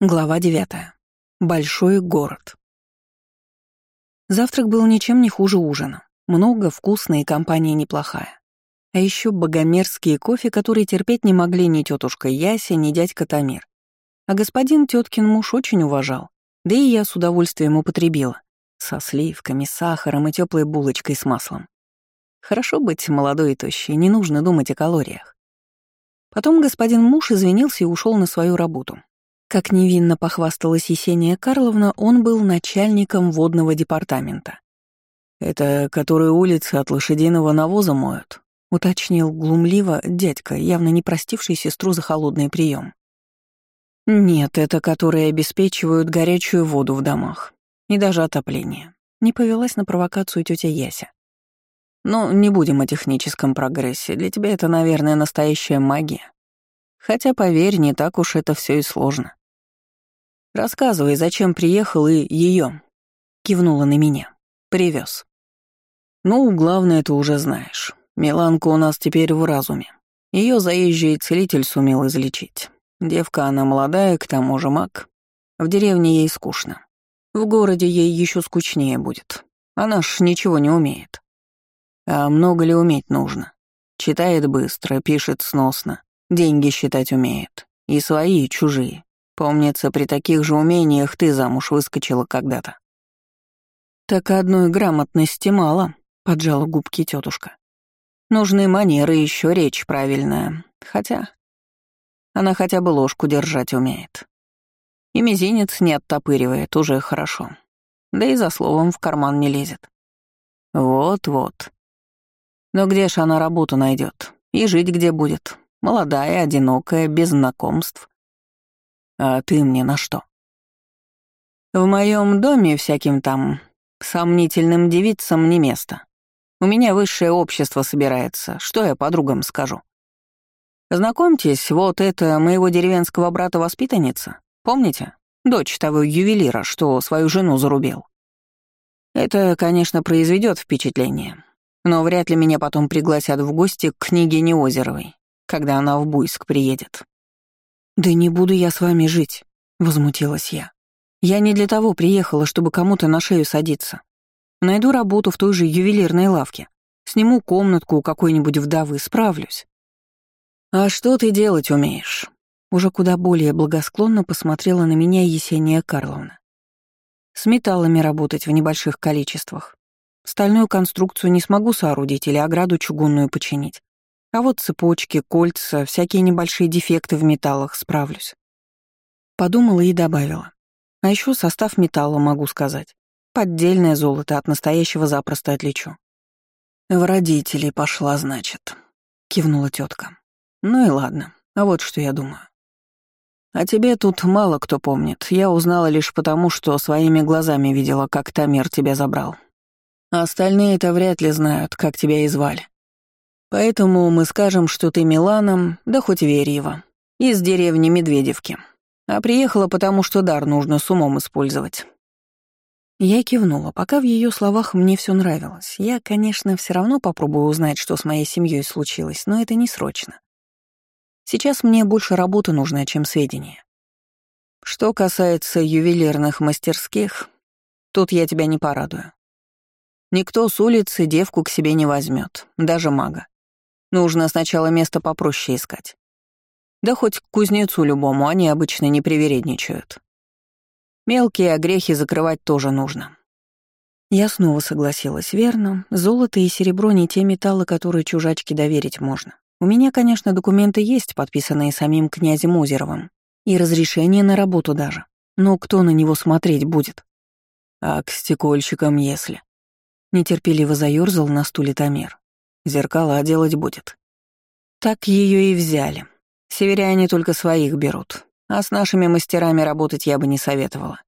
Глава 9. Большой город. Завтрак был ничем не хуже ужина. Много, вкусно и компания неплохая. А еще богомерзкие кофе, которые терпеть не могли ни тетушка Яся, ни дядька Тамир. А господин теткин муж очень уважал. Да и я с удовольствием употребила. Со сливками, сахаром и теплой булочкой с маслом. Хорошо быть молодой и тощей, не нужно думать о калориях. Потом господин муж извинился и ушел на свою работу, как невинно похвасталась Есения Карловна, он был начальником водного департамента. «Это которые улицы от лошадиного навоза моют», — уточнил глумливо дядька, явно не простивший сестру за холодный прием. «Нет, это которые обеспечивают горячую воду в домах. И даже отопление». Не повелась на провокацию тетя Яся. «Ну, не будем о техническом прогрессе. Для тебя это, наверное, настоящая магия. Хотя, поверь, не так уж это все и сложно. Рассказывай, зачем приехал и ее. Кивнула на меня. Привез. Ну, главное, ты уже знаешь. Миланка у нас теперь в разуме. Ее заезжий целитель сумел излечить. Девка она молодая, к тому же маг. В деревне ей скучно. В городе ей еще скучнее будет. Она ж ничего не умеет. А много ли уметь нужно? Читает быстро, пишет сносно, деньги считать умеет. И свои, и чужие. Помнится, при таких же умениях ты замуж выскочила когда-то. Так одной грамотности мало, поджала губки тетушка. Нужны манеры, еще речь правильная. Хотя она хотя бы ложку держать умеет. И мизинец не оттопыривает, уже хорошо. Да и за словом в карман не лезет. Вот-вот. Но где ж она работу найдет? И жить где будет? Молодая, одинокая, без знакомств. А ты мне на что? В моем доме всяким там сомнительным девицам не место. У меня высшее общество собирается, что я подругам скажу? Знакомьтесь, вот это моего деревенского брата-воспитанница. Помните? Дочь того ювелира, что свою жену зарубил. Это, конечно, произведет впечатление, но вряд ли меня потом пригласят в гости к княгине Озеровой, когда она в Буйск приедет. «Да не буду я с вами жить», — возмутилась я. «Я не для того приехала, чтобы кому-то на шею садиться. Найду работу в той же ювелирной лавке. Сниму комнатку у какой-нибудь вдовы, справлюсь». «А что ты делать умеешь?» Уже куда более благосклонно посмотрела на меня Есения Карловна. «С металлами работать в небольших количествах. Стальную конструкцию не смогу соорудить или ограду чугунную починить. А вот цепочки, кольца, всякие небольшие дефекты в металлах справлюсь. Подумала и добавила. А еще состав металла могу сказать. Поддельное золото от настоящего запросто отличу. В родителей пошла, значит, кивнула тетка. Ну и ладно, а вот что я думаю. А тебе тут мало кто помнит. Я узнала лишь потому, что своими глазами видела, как Тамир тебя забрал. А остальные-то вряд ли знают, как тебя и звали. Поэтому мы скажем, что ты Милана, да хоть Верьева, из деревни Медведевки. А приехала потому, что дар нужно с умом использовать». Я кивнула, пока в ее словах мне все нравилось. Я, конечно, все равно попробую узнать, что с моей семьей случилось, но это не срочно. Сейчас мне больше работы нужна, чем сведения. Что касается ювелирных мастерских, тут я тебя не порадую. Никто с улицы девку к себе не возьмет, даже мага. Нужно сначала место попроще искать. Да хоть к кузнецу любому, они обычно не привередничают. Мелкие огрехи закрывать тоже нужно. Я снова согласилась, верно. Золото и серебро не те металлы, которые чужачке доверить можно. У меня, конечно, документы есть, подписанные самим князем Озеровым. И разрешение на работу даже. Но кто на него смотреть будет? А к стекольщикам если. Нетерпеливо заёрзал на стуле Тамир. Зеркала делать будет. Так ее и взяли. Северяне только своих берут, а с нашими мастерами работать я бы не советовала.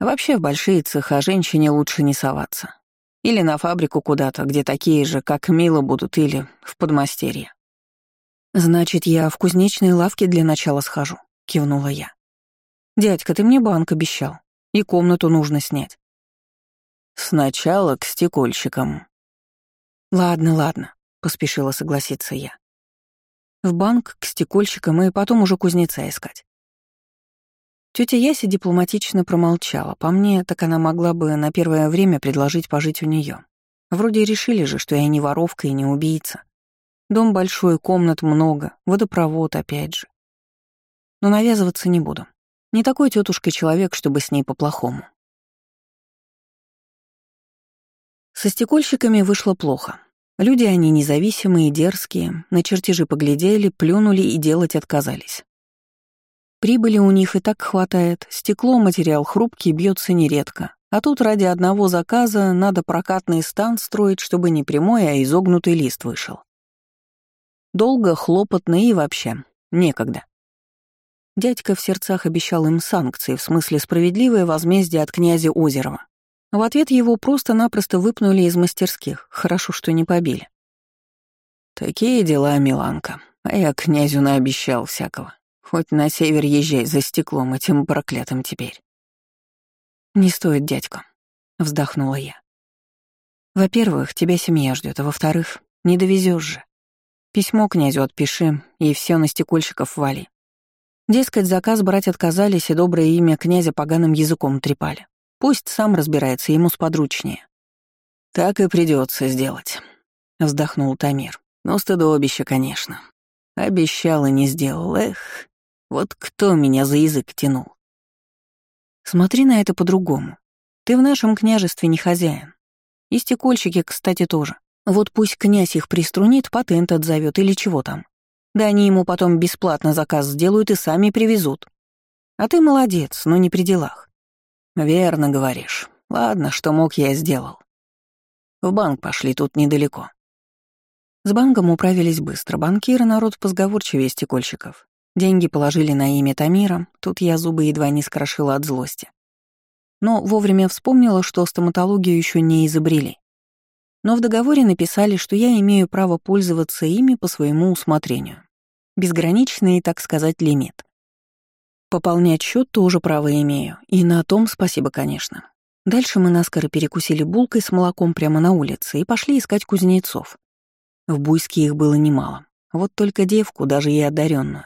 Вообще в большие цеха женщине лучше не соваться. Или на фабрику куда-то, где такие же, как Мила будут, или в подмастерье. «Значит, я в кузнечной лавке для начала схожу», — кивнула я. «Дядька, ты мне банк обещал, и комнату нужно снять». «Сначала к стекольщикам», «Ладно, ладно», — поспешила согласиться я. «В банк, к стекольщикам и потом уже кузнеца искать». Тетя Яся дипломатично промолчала. По мне, так она могла бы на первое время предложить пожить у нее. Вроде решили же, что я не воровка и не убийца. Дом большой, комнат много, водопровод опять же. Но навязываться не буду. Не такой тетушка человек, чтобы с ней по-плохому. Со стекольщиками вышло плохо. Люди они независимые, дерзкие, на чертежи поглядели, плюнули и делать отказались. Прибыли у них и так хватает, стекло — материал хрупкий, бьется нередко. А тут ради одного заказа надо прокатный стан строить, чтобы не прямой, а изогнутый лист вышел. Долго, хлопотно и вообще некогда. Дядька в сердцах обещал им санкции, в смысле справедливое возмездие от князя Озерова. В ответ его просто-напросто выпнули из мастерских, хорошо, что не побили. «Такие дела, Миланка, а я князю наобещал всякого. Хоть на север езжай за стеклом этим проклятым теперь. Не стоит, дядька, вздохнула я. Во-первых, тебя семья ждет, а во-вторых, не довезешь же. Письмо князю отпиши, и все на стекольщиков вали. Дескать, заказ брать отказались, и доброе имя князя поганым языком трепали. Пусть сам разбирается, ему сподручнее. Так и придется сделать, вздохнул Тамир. Но стыдобище, конечно. Обещал и не сделал, эх. Вот кто меня за язык тянул? Смотри на это по-другому. Ты в нашем княжестве не хозяин. И стекольщики, кстати, тоже. Вот пусть князь их приструнит, патент отзовет или чего там. Да они ему потом бесплатно заказ сделают и сами привезут. А ты молодец, но не при делах. Верно говоришь. Ладно, что мог, я сделал. В банк пошли тут недалеко. С банком управились быстро. Банкиры — народ позговорчивее стекольщиков. Деньги положили на имя Тамира, тут я зубы едва не скрошила от злости. Но вовремя вспомнила, что стоматологию еще не изобрели. Но в договоре написали, что я имею право пользоваться ими по своему усмотрению. Безграничный, так сказать, лимит. Пополнять счет тоже право имею, и на том спасибо, конечно. Дальше мы наскоро перекусили булкой с молоком прямо на улице и пошли искать кузнецов. В Буйске их было немало. Вот только девку, даже и одаренную,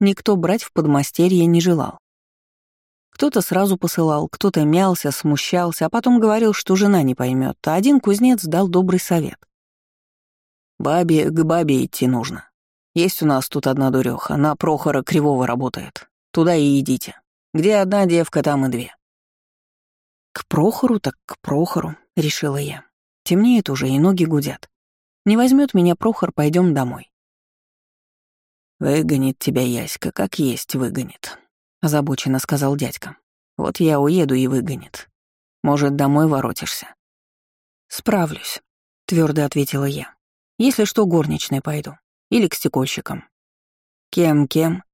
никто брать в подмастерье не желал. Кто-то сразу посылал, кто-то мялся, смущался, а потом говорил, что жена не поймет, а один кузнец дал добрый совет. «Бабе к бабе идти нужно. Есть у нас тут одна дуреха, на Прохора Кривого работает. Туда и идите. Где одна девка, там и две». «К Прохору так к Прохору», — решила я. Темнеет уже, и ноги гудят. Не возьмет меня Прохор, пойдем домой. «Выгонит тебя Яська, как есть выгонит», — озабоченно сказал дядька. «Вот я уеду и выгонит. Может, домой воротишься?» «Справлюсь», — твердо ответила я. «Если что, горничной пойду. Или к стекольщикам». «Кем-кем?»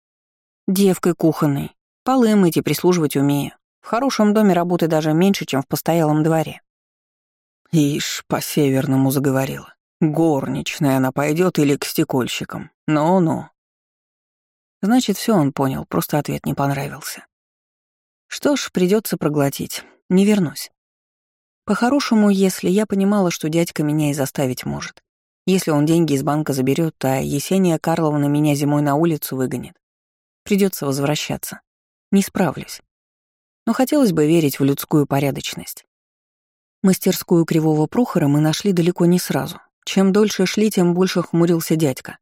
«Девкой кухонной. Полы мыть и прислуживать умею. В хорошем доме работы даже меньше, чем в постоялом дворе». Ишь, по-северному заговорила. Горничная она пойдет или к стекольщикам. Ну-ну. Значит, все он понял, просто ответ не понравился. Что ж, придется проглотить. Не вернусь. По-хорошему, если я понимала, что дядька меня и заставить может. Если он деньги из банка заберет, а Есения Карловна меня зимой на улицу выгонит. Придется возвращаться. Не справлюсь. Но хотелось бы верить в людскую порядочность. Мастерскую Кривого Прохора мы нашли далеко не сразу. Чем дольше шли, тем больше хмурился дядька.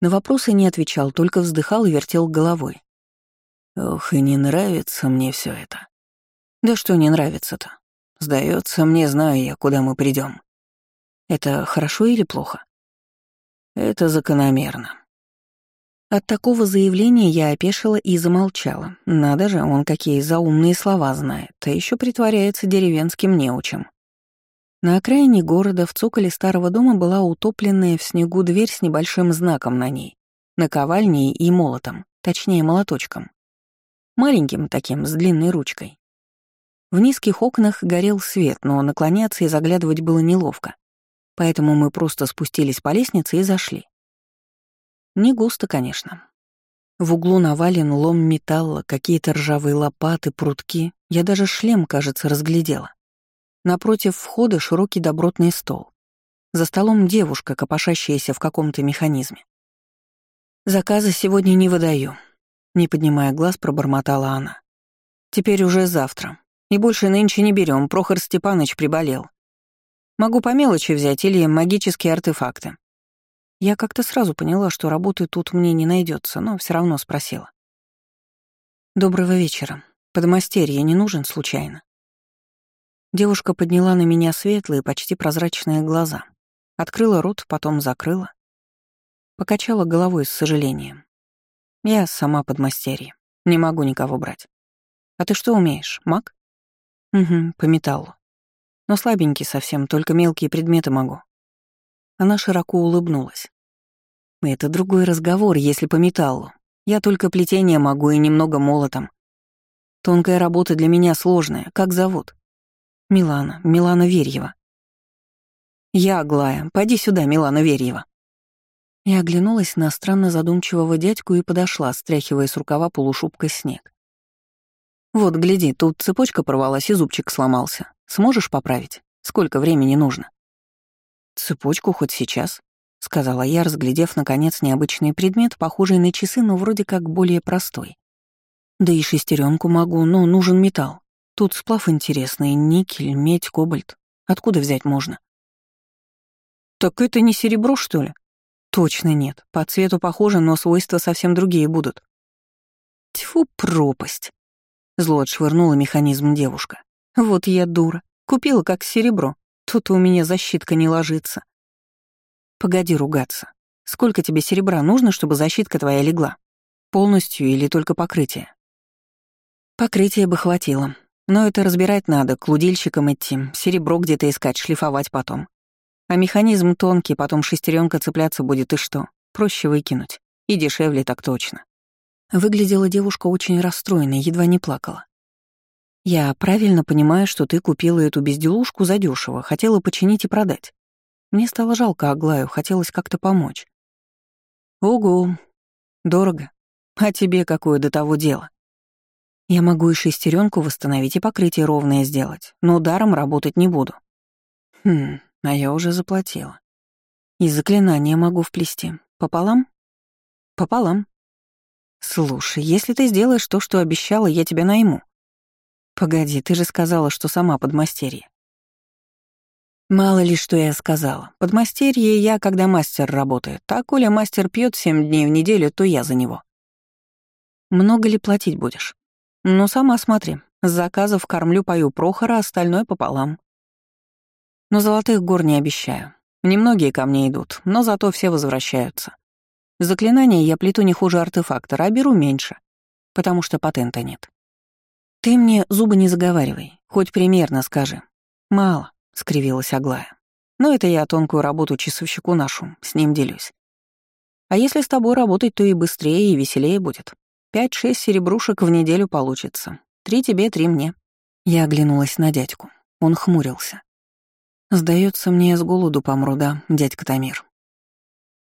На вопросы не отвечал, только вздыхал и вертел головой. Ох, и не нравится мне все это. Да что не нравится-то? Сдается мне, знаю я, куда мы придем. Это хорошо или плохо? Это закономерно. От такого заявления я опешила и замолчала. Надо же, он какие заумные слова знает, а еще притворяется деревенским неучем. На окраине города в цоколе старого дома была утопленная в снегу дверь с небольшим знаком на ней, наковальней и молотом, точнее молоточком. Маленьким таким, с длинной ручкой. В низких окнах горел свет, но наклоняться и заглядывать было неловко, поэтому мы просто спустились по лестнице и зашли. Не густо, конечно. В углу навален лом металла, какие-то ржавые лопаты, прутки. Я даже шлем, кажется, разглядела. Напротив входа широкий добротный стол. За столом девушка, копошащаяся в каком-то механизме. «Заказы сегодня не выдаю», — Не поднимая глаз, пробормотала она. «Теперь уже завтра. И больше нынче не берем. Прохор Степаныч приболел. Могу по мелочи взять или магические артефакты». Я как-то сразу поняла, что работы тут мне не найдется, но все равно спросила. «Доброго вечера. Подмастерье не нужен случайно?» Девушка подняла на меня светлые, почти прозрачные глаза. Открыла рот, потом закрыла. Покачала головой с сожалением. «Я сама подмастерье. Не могу никого брать. А ты что умеешь, маг?» «Угу, по металлу. Но слабенький совсем, только мелкие предметы могу». Она широко улыбнулась. «Это другой разговор, если по металлу. Я только плетение могу и немного молотом. Тонкая работа для меня сложная. Как зовут?» Милана, Милана Верьева. Я Аглая, поди сюда, Милана Верьева. Я оглянулась на странно задумчивого дядьку и подошла, стряхивая с рукава полушубкой снег. «Вот, гляди, тут цепочка порвалась и зубчик сломался. Сможешь поправить? Сколько времени нужно?» «Цепочку хоть сейчас», — сказала я, разглядев, наконец, необычный предмет, похожий на часы, но вроде как более простой. «Да и шестеренку могу, но нужен металл. Тут сплав интересный, никель, медь, кобальт. Откуда взять можно? Так это не серебро, что ли? Точно нет. По цвету похоже, но свойства совсем другие будут. Тьфу, пропасть. Зло отшвырнула механизм девушка. Вот я дура. Купила как серебро. Тут у меня защитка не ложится. Погоди ругаться. Сколько тебе серебра нужно, чтобы защитка твоя легла? Полностью или только покрытие? Покрытие бы хватило. Но это разбирать надо, к лудильщикам идти, серебро где-то искать, шлифовать потом. А механизм тонкий, потом шестеренка цепляться будет, и что? Проще выкинуть. И дешевле так точно. Выглядела девушка очень расстроенной, едва не плакала. «Я правильно понимаю, что ты купила эту безделушку задешево, хотела починить и продать. Мне стало жалко Аглаю, хотелось как-то помочь». «Ого, дорого. А тебе какое до того дело?» Я могу и шестеренку восстановить, и покрытие ровное сделать, но даром работать не буду. Хм, а я уже заплатила. И заклинание могу вплести. Пополам? Пополам. Слушай, если ты сделаешь то, что обещала, я тебя найму. Погоди, ты же сказала, что сама подмастерье. Мало ли, что я сказала. Подмастерье я, когда мастер работает. Так, коли мастер пьет семь дней в неделю, то я за него. Много ли платить будешь? Ну, сама смотри. С заказов кормлю-пою Прохора, остальное пополам. Но золотых гор не обещаю. Немногие ко мне идут, но зато все возвращаются. Заклинания я плету не хуже артефактора, а беру меньше, потому что патента нет. Ты мне зубы не заговаривай, хоть примерно скажи. Мало, — скривилась Аглая. Но это я тонкую работу часовщику нашу, с ним делюсь. А если с тобой работать, то и быстрее, и веселее будет. Пять-шесть серебрушек в неделю получится. Три тебе, три мне». Я оглянулась на дядьку. Он хмурился. Сдается мне, с голоду помру, да, дядька Тамир?»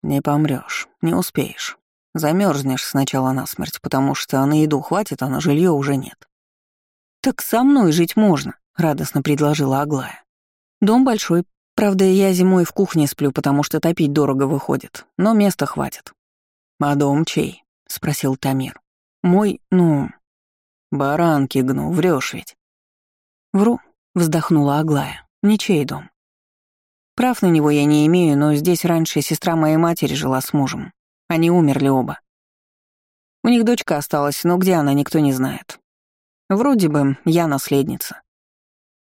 «Не помрешь, не успеешь. Замерзнешь сначала насмерть, потому что на еду хватит, а на жилье уже нет». «Так со мной жить можно», — радостно предложила Аглая. «Дом большой. Правда, я зимой в кухне сплю, потому что топить дорого выходит, но места хватит». «А дом чей?» — спросил Тамир. Мой, ну... Баранки гну, врешь ведь. Вру, вздохнула Аглая. Ничей дом. Прав на него я не имею, но здесь раньше сестра моей матери жила с мужем. Они умерли оба. У них дочка осталась, но где она, никто не знает. Вроде бы я наследница.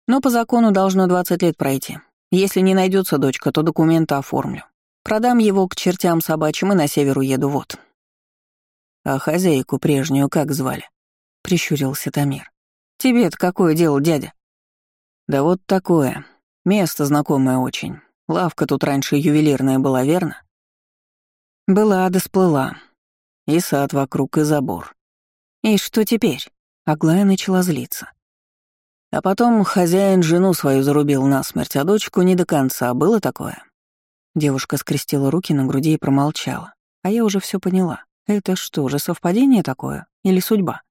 Но по закону должно 20 лет пройти. Если не найдется дочка, то документы оформлю. Продам его к чертям собачьим и на север уеду, вот. «А хозяйку прежнюю как звали?» — прищурился Тамир. «Тебе-то какое дело, дядя?» «Да вот такое. Место знакомое очень. Лавка тут раньше ювелирная была, верно?» «Была, да сплыла. И сад вокруг, и забор. И что теперь?» Аглая начала злиться. А потом хозяин жену свою зарубил насмерть, а дочку не до конца. Было такое? Девушка скрестила руки на груди и промолчала. А я уже все поняла. Это что же, совпадение такое? Или судьба?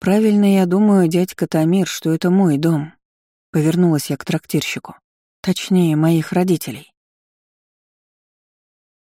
Правильно я думаю, дядька Тамир, что это мой дом. Повернулась я к трактирщику. Точнее, моих родителей.